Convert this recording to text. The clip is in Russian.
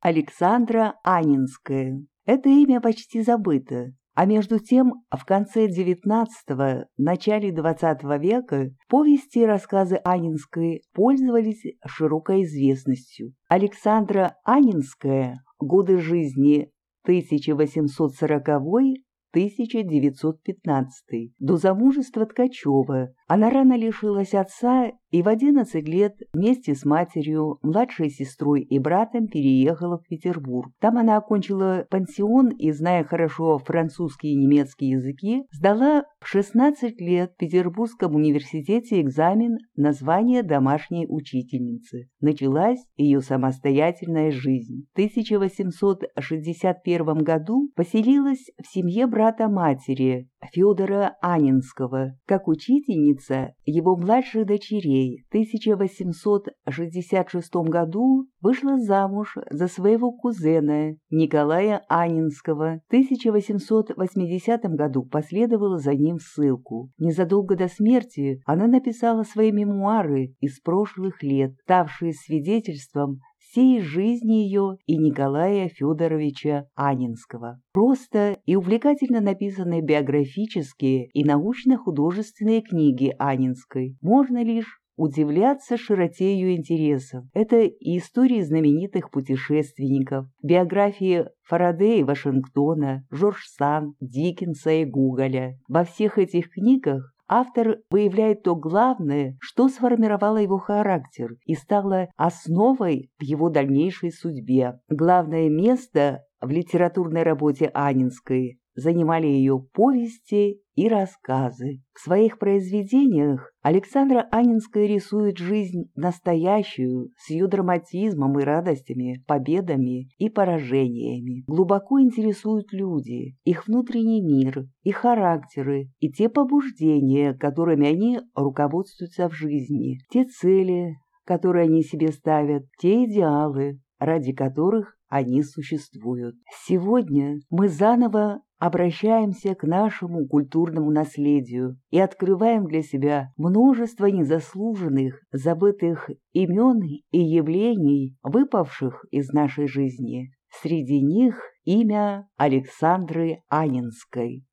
Александра Анинская. Это имя почти забыто, а между тем, в конце XIX – начале XX века повести и рассказы Анинской пользовались широкой известностью. Александра Анинская «Годы жизни 1840 1915. До замужества Ткачева она рано лишилась отца и в 11 лет вместе с матерью, младшей сестрой и братом переехала в Петербург. Там она окончила пансион и, зная хорошо французский и немецкий языки, сдала в 16 лет в Петербургском университете экзамен на звание домашней учительницы. Началась ее самостоятельная жизнь. В 1861 году поселилась в семье брата матери Федора Анинского, как учительница его младших дочерей. В 1866 году вышла замуж за своего кузена Николая Анинского. В 1880 году последовала за ним ссылку. Незадолго до смерти она написала свои мемуары из прошлых лет, ставшие свидетельством всей жизни ее и Николая Федоровича Анинского. Просто и увлекательно написанные биографические и научно-художественные книги Анинской можно лишь удивляться широте ее интересов. Это и истории знаменитых путешественников, биографии Фарадея Вашингтона, Жорж Сан, Диккенса и Гуголя. Во всех этих книгах автор выявляет то главное, что сформировало его характер и стало основой в его дальнейшей судьбе. Главное место в литературной работе Анинской занимали ее повести и рассказы. В своих произведениях Александра Анинская рисует жизнь настоящую, с ее драматизмом и радостями, победами и поражениями. Глубоко интересуют люди, их внутренний мир, их характеры и те побуждения, которыми они руководствуются в жизни, те цели, которые они себе ставят, те идеалы, ради которых они существуют. Сегодня мы заново обращаемся к нашему культурному наследию и открываем для себя множество незаслуженных, забытых имен и явлений, выпавших из нашей жизни. Среди них имя Александры Анинской.